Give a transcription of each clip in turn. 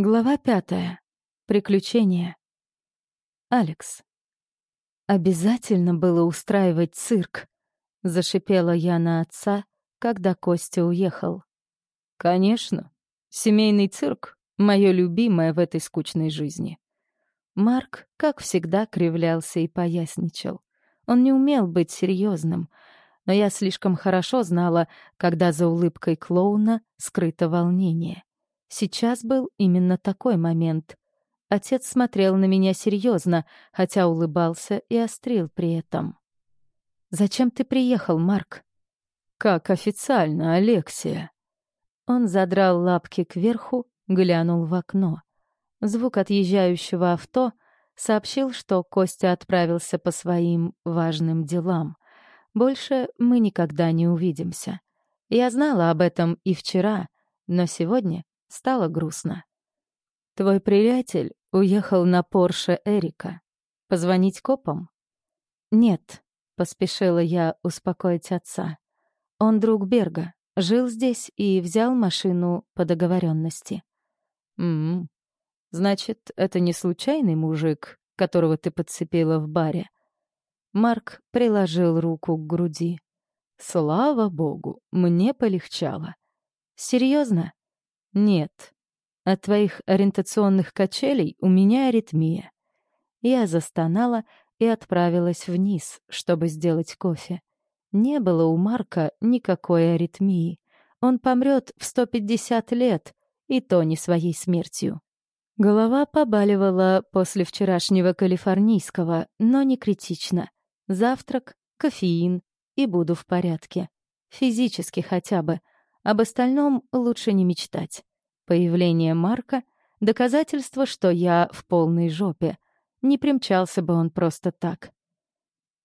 Глава пятая. Приключения. Алекс. «Обязательно было устраивать цирк», — зашипела я на отца, когда Костя уехал. «Конечно. Семейный цирк — мое любимое в этой скучной жизни». Марк, как всегда, кривлялся и поясничал. Он не умел быть серьезным, но я слишком хорошо знала, когда за улыбкой клоуна скрыто волнение. Сейчас был именно такой момент. Отец смотрел на меня серьезно, хотя улыбался и острил при этом. «Зачем ты приехал, Марк?» «Как официально, Алексия?» Он задрал лапки кверху, глянул в окно. Звук отъезжающего авто сообщил, что Костя отправился по своим важным делам. Больше мы никогда не увидимся. Я знала об этом и вчера, но сегодня Стало грустно. «Твой приятель уехал на Порше Эрика. Позвонить копам?» «Нет», — поспешила я успокоить отца. «Он друг Берга, жил здесь и взял машину по договоренности. «М-м. Значит, это не случайный мужик, которого ты подцепила в баре?» Марк приложил руку к груди. «Слава богу, мне полегчало». «Серьезно?» «Нет. От твоих ориентационных качелей у меня аритмия». Я застонала и отправилась вниз, чтобы сделать кофе. Не было у Марка никакой аритмии. Он помрет в 150 лет, и то не своей смертью. Голова побаливала после вчерашнего калифорнийского, но не критично. Завтрак, кофеин, и буду в порядке. Физически хотя бы — об остальном лучше не мечтать. Появление Марка — доказательство, что я в полной жопе. Не примчался бы он просто так.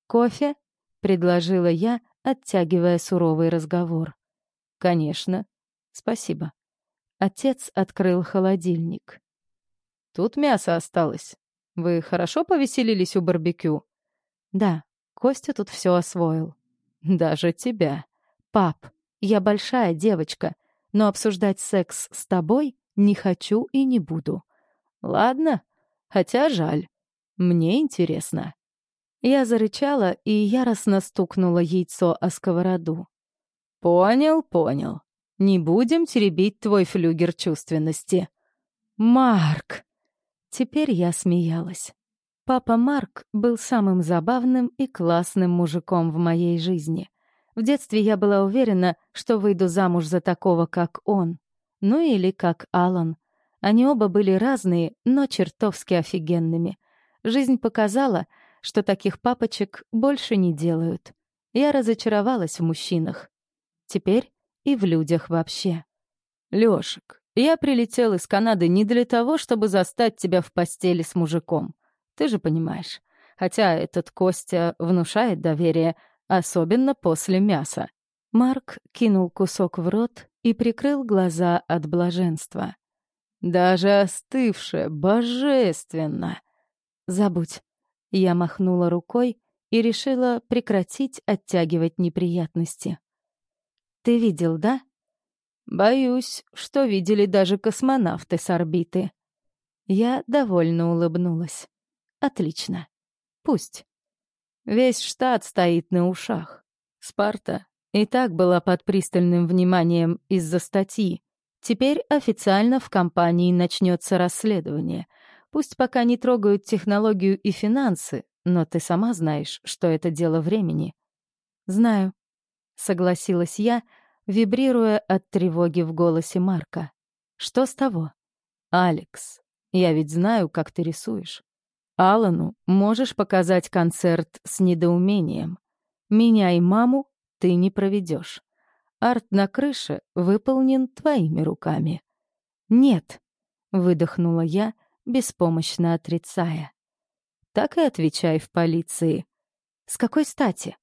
«Кофе?» — предложила я, оттягивая суровый разговор. «Конечно. Спасибо». Отец открыл холодильник. «Тут мясо осталось. Вы хорошо повеселились у барбекю?» «Да, Костя тут все освоил». «Даже тебя». «Пап, я большая девочка, но обсуждать секс с тобой не хочу и не буду. Ладно, хотя жаль. Мне интересно. Я зарычала и яростно стукнула яйцо о сковороду. Понял, понял. Не будем теребить твой флюгер чувственности. Марк! Теперь я смеялась. Папа Марк был самым забавным и классным мужиком в моей жизни. В детстве я была уверена, что выйду замуж за такого, как он. Ну или как Алан. Они оба были разные, но чертовски офигенными. Жизнь показала, что таких папочек больше не делают. Я разочаровалась в мужчинах. Теперь и в людях вообще. Лёшек, я прилетел из Канады не для того, чтобы застать тебя в постели с мужиком. Ты же понимаешь. Хотя этот Костя внушает доверие, особенно после мяса. Марк кинул кусок в рот и прикрыл глаза от блаженства. «Даже остывшее, божественно!» «Забудь». Я махнула рукой и решила прекратить оттягивать неприятности. «Ты видел, да?» «Боюсь, что видели даже космонавты с орбиты». Я довольно улыбнулась. «Отлично. Пусть». Весь штат стоит на ушах. Спарта и так была под пристальным вниманием из-за статьи. Теперь официально в компании начнется расследование. Пусть пока не трогают технологию и финансы, но ты сама знаешь, что это дело времени. «Знаю», — согласилась я, вибрируя от тревоги в голосе Марка. «Что с того?» «Алекс, я ведь знаю, как ты рисуешь. Алану можешь показать концерт с недоумением. Меня и маму ты не проведешь. Арт на крыше выполнен твоими руками. Нет, выдохнула я, беспомощно отрицая. Так и отвечай в полиции. С какой стати?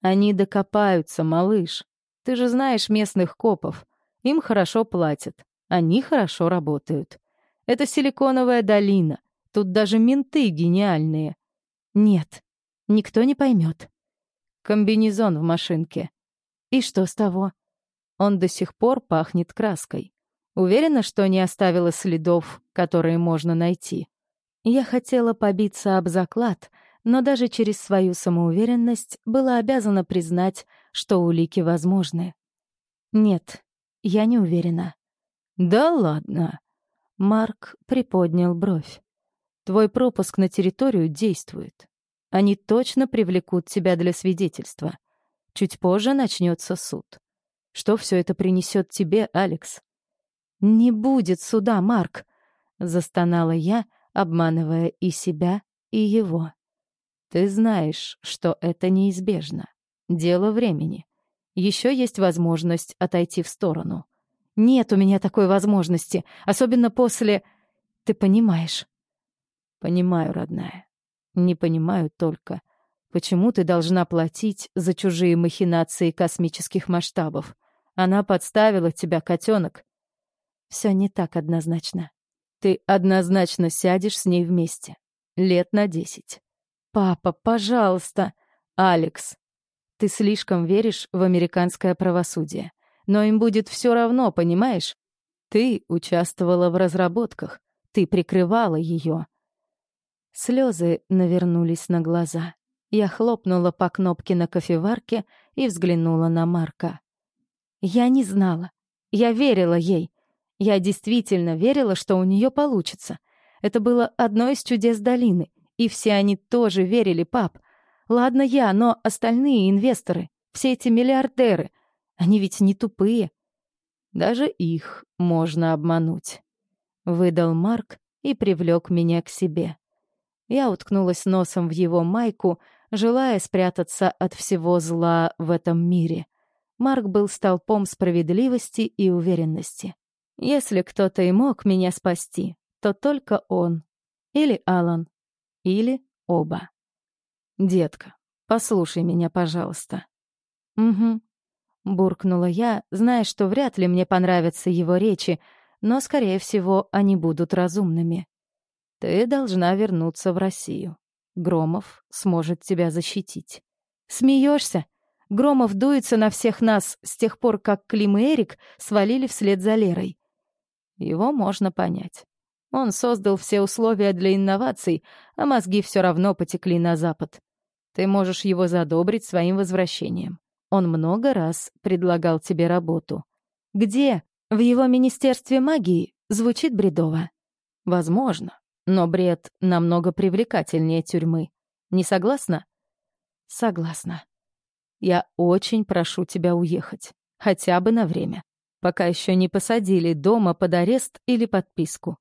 Они докопаются, малыш. Ты же знаешь местных копов. Им хорошо платят. Они хорошо работают. Это силиконовая долина. Тут даже менты гениальные. Нет, никто не поймет. Комбинезон в машинке. И что с того? Он до сих пор пахнет краской. Уверена, что не оставила следов, которые можно найти. Я хотела побиться об заклад, но даже через свою самоуверенность была обязана признать, что улики возможны. Нет, я не уверена. Да ладно. Марк приподнял бровь. Твой пропуск на территорию действует. Они точно привлекут тебя для свидетельства. Чуть позже начнется суд. Что все это принесет тебе, Алекс? Не будет суда, Марк, застонала я, обманывая и себя, и его. Ты знаешь, что это неизбежно. Дело времени. Еще есть возможность отойти в сторону. Нет у меня такой возможности, особенно после... Ты понимаешь? Понимаю, родная. Не понимаю только, почему ты должна платить за чужие махинации космических масштабов. Она подставила тебя, котенок. Все не так однозначно. Ты однозначно сядешь с ней вместе. Лет на десять. Папа, пожалуйста. Алекс, ты слишком веришь в американское правосудие. Но им будет все равно, понимаешь? Ты участвовала в разработках. Ты прикрывала ее. Слезы навернулись на глаза. Я хлопнула по кнопке на кофеварке и взглянула на Марка. Я не знала. Я верила ей. Я действительно верила, что у нее получится. Это было одно из чудес долины. И все они тоже верили, пап. Ладно я, но остальные инвесторы, все эти миллиардеры, они ведь не тупые. Даже их можно обмануть. Выдал Марк и привлек меня к себе. Я уткнулась носом в его майку, желая спрятаться от всего зла в этом мире. Марк был столпом справедливости и уверенности. Если кто-то и мог меня спасти, то только он. Или Алан. Или оба. «Детка, послушай меня, пожалуйста». «Угу», — буркнула я, зная, что вряд ли мне понравятся его речи, но, скорее всего, они будут разумными. «Ты должна вернуться в Россию. Громов сможет тебя защитить». «Смеешься? Громов дуется на всех нас с тех пор, как Клим и Эрик свалили вслед за Лерой. Его можно понять. Он создал все условия для инноваций, а мозги все равно потекли на Запад. Ты можешь его задобрить своим возвращением. Он много раз предлагал тебе работу. Где? В его Министерстве магии? Звучит бредово. Возможно, но бред намного привлекательнее тюрьмы. Не согласна? Согласна. Я очень прошу тебя уехать. Хотя бы на время. Пока еще не посадили дома под арест или подписку.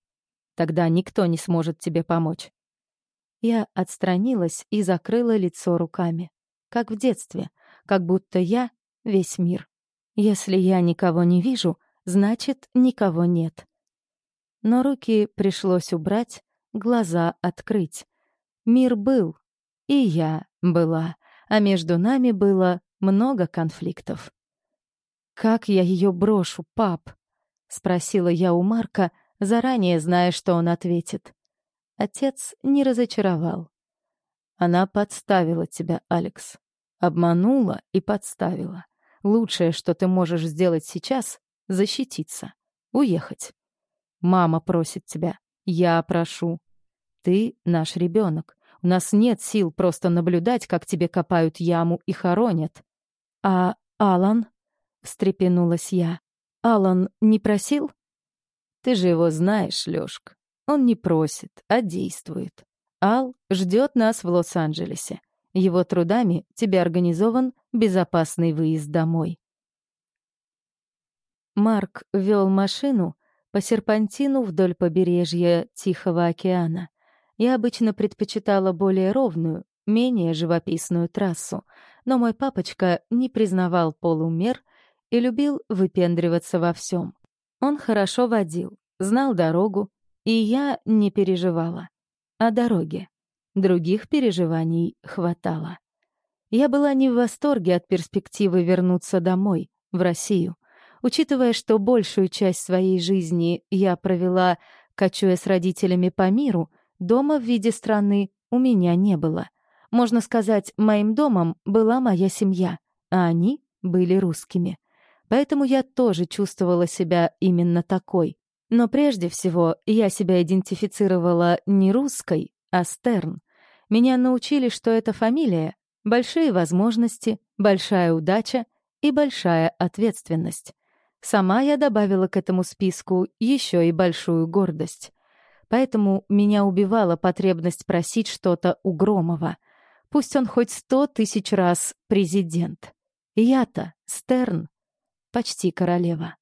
Тогда никто не сможет тебе помочь. Я отстранилась и закрыла лицо руками. Как в детстве, как будто я — весь мир. Если я никого не вижу, значит, никого нет. Но руки пришлось убрать, глаза открыть. Мир был, и я была, а между нами было много конфликтов. «Как я ее брошу, пап?» — спросила я у Марка, заранее зная, что он ответит. Отец не разочаровал. Она подставила тебя, Алекс. Обманула и подставила. Лучшее, что ты можешь сделать сейчас — защититься, уехать. Мама просит тебя, я прошу. Ты наш ребенок. У нас нет сил просто наблюдать, как тебе копают яму и хоронят. А Алан? встрепенулась я. Алан не просил? Ты же его знаешь, Лёшка. Он не просит, а действует. Ал ждет нас в Лос-Анджелесе. Его трудами тебе организован безопасный выезд домой. Марк вел машину по серпантину вдоль побережья Тихого океана. Я обычно предпочитала более ровную, менее живописную трассу, но мой папочка не признавал полумер и любил выпендриваться во всем. Он хорошо водил, знал дорогу, и я не переживала. О дороге. Других переживаний хватало. Я была не в восторге от перспективы вернуться домой, в Россию. Учитывая, что большую часть своей жизни я провела, кочуя с родителями по миру, дома в виде страны у меня не было. Можно сказать, моим домом была моя семья, а они были русскими. Поэтому я тоже чувствовала себя именно такой. Но прежде всего я себя идентифицировала не русской, а Стерн. Меня научили, что это фамилия, большие возможности, большая удача и большая ответственность. Сама я добавила к этому списку еще и большую гордость. Поэтому меня убивала потребность просить что-то у Громова. Пусть он хоть сто тысяч раз президент. Я-то, Стерн, почти королева.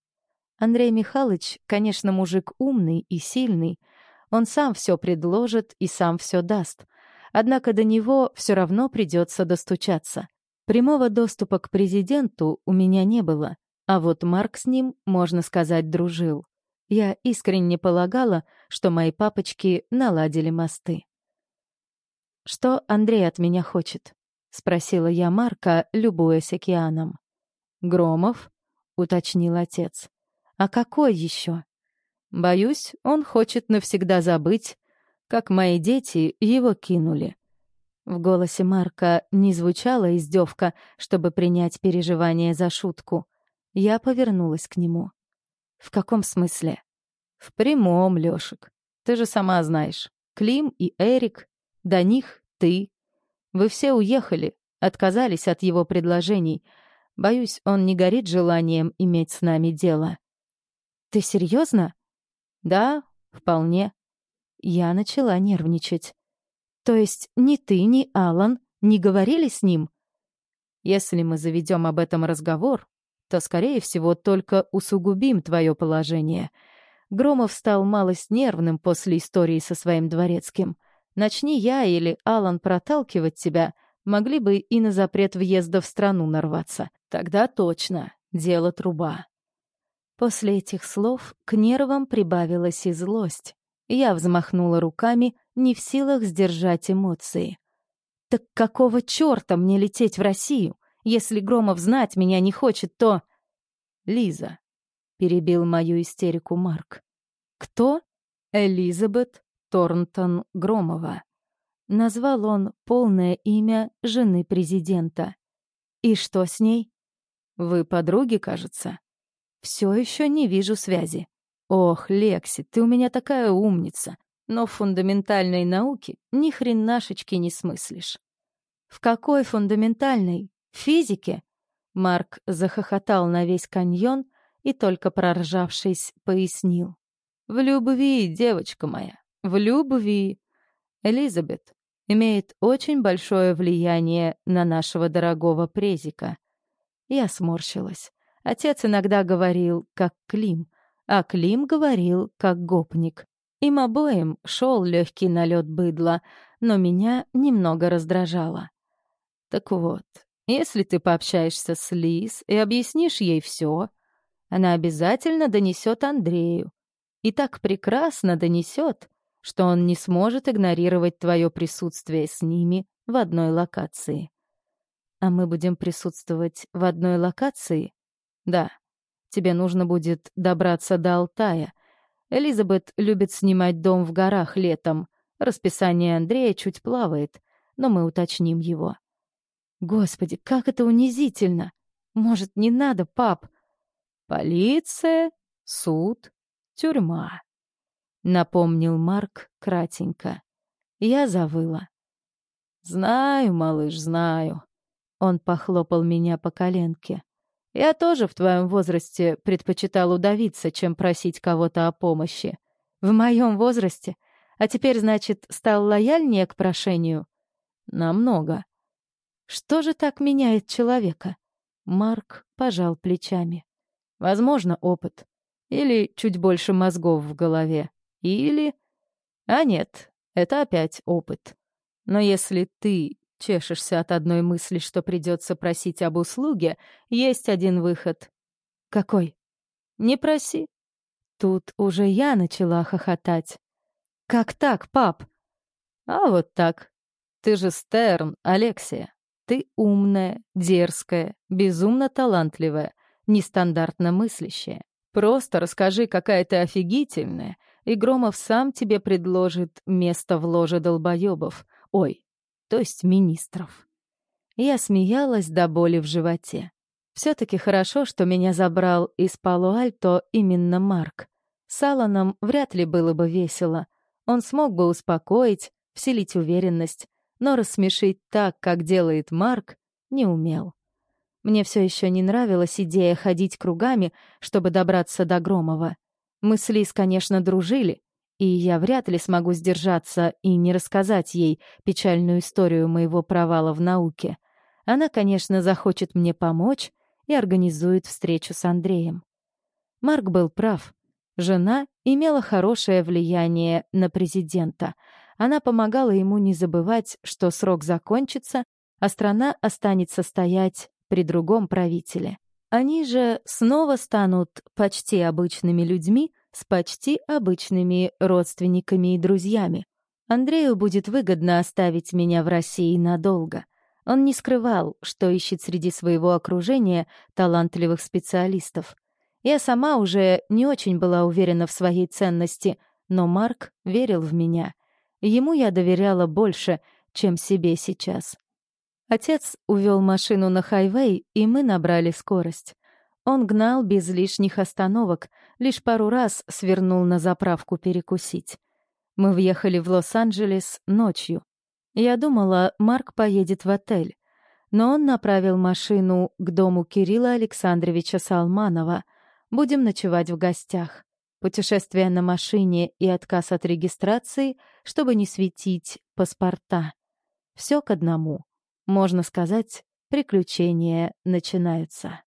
Андрей Михайлович, конечно, мужик умный и сильный. Он сам все предложит и сам все даст. Однако до него все равно придется достучаться. Прямого доступа к президенту у меня не было, а вот Марк с ним, можно сказать, дружил. Я искренне полагала, что мои папочки наладили мосты. «Что Андрей от меня хочет?» — спросила я Марка, любуясь океаном. «Громов?» — уточнил отец. «А какой еще?» «Боюсь, он хочет навсегда забыть, как мои дети его кинули». В голосе Марка не звучала издевка, чтобы принять переживание за шутку. Я повернулась к нему. «В каком смысле?» «В прямом, Лёшек. Ты же сама знаешь. Клим и Эрик. До них ты. Вы все уехали, отказались от его предложений. Боюсь, он не горит желанием иметь с нами дело». «Ты серьезно? «Да, вполне». Я начала нервничать. «То есть ни ты, ни Алан не говорили с ним?» «Если мы заведем об этом разговор, то, скорее всего, только усугубим твое положение. Громов стал малость нервным после истории со своим дворецким. Начни я или Алан проталкивать тебя, могли бы и на запрет въезда в страну нарваться. Тогда точно, дело труба. После этих слов к нервам прибавилась и злость. Я взмахнула руками, не в силах сдержать эмоции. «Так какого чёрта мне лететь в Россию? Если Громов знать меня не хочет, то...» «Лиза», — перебил мою истерику Марк. «Кто?» «Элизабет Торнтон Громова». Назвал он полное имя жены президента. «И что с ней?» «Вы подруги, кажется?» «Все еще не вижу связи». «Ох, Лекси, ты у меня такая умница, но в фундаментальной науке ни хренашечки не смыслишь». «В какой фундаментальной? Физике?» Марк захохотал на весь каньон и, только проржавшись, пояснил. «В любви, девочка моя, в любви. Элизабет имеет очень большое влияние на нашего дорогого презика». Я сморщилась. Отец иногда говорил, как Клим, а Клим говорил, как гопник. Им обоим шел легкий налет быдла, но меня немного раздражало. Так вот, если ты пообщаешься с Лиз и объяснишь ей все, она обязательно донесет Андрею. И так прекрасно донесет, что он не сможет игнорировать твое присутствие с ними в одной локации. А мы будем присутствовать в одной локации? Да. Тебе нужно будет добраться до Алтая. Элизабет любит снимать дом в горах летом. Расписание Андрея чуть плавает, но мы уточним его. Господи, как это унизительно! Может, не надо, пап? Полиция, суд, тюрьма. Напомнил Марк кратенько. Я завыла. Знаю, малыш, знаю. Он похлопал меня по коленке. Я тоже в твоем возрасте предпочитал удавиться, чем просить кого-то о помощи. В моем возрасте? А теперь, значит, стал лояльнее к прошению? Намного. Что же так меняет человека? Марк пожал плечами. Возможно, опыт. Или чуть больше мозгов в голове. Или... А нет, это опять опыт. Но если ты чешешься от одной мысли, что придется просить об услуге, есть один выход. Какой? Не проси. Тут уже я начала хохотать. Как так, пап? А вот так. Ты же Стерн, Алексия. Ты умная, дерзкая, безумно талантливая, нестандартно мыслящая. Просто расскажи, какая ты офигительная, и Громов сам тебе предложит место в ложе долбоебов. Ой, то есть министров. Я смеялась до боли в животе. Все-таки хорошо, что меня забрал из Пало-Альто именно Марк. С Алланом вряд ли было бы весело. Он смог бы успокоить, вселить уверенность, но рассмешить так, как делает Марк, не умел. Мне все еще не нравилась идея ходить кругами, чтобы добраться до Громова. Мы с Лиз, конечно, дружили, и я вряд ли смогу сдержаться и не рассказать ей печальную историю моего провала в науке. Она, конечно, захочет мне помочь и организует встречу с Андреем. Марк был прав. Жена имела хорошее влияние на президента. Она помогала ему не забывать, что срок закончится, а страна останется стоять при другом правителе. Они же снова станут почти обычными людьми с почти обычными родственниками и друзьями. Андрею будет выгодно оставить меня в России надолго. Он не скрывал, что ищет среди своего окружения талантливых специалистов. Я сама уже не очень была уверена в своей ценности, но Марк верил в меня. Ему я доверяла больше, чем себе сейчас. Отец увел машину на хайвей, и мы набрали скорость. Он гнал без лишних остановок, лишь пару раз свернул на заправку перекусить. Мы въехали в Лос-Анджелес ночью. Я думала, Марк поедет в отель, но он направил машину к дому Кирилла Александровича Салманова — Будем ночевать в гостях. Путешествие на машине и отказ от регистрации, чтобы не светить паспорта. Все к одному. Можно сказать, приключения начинаются.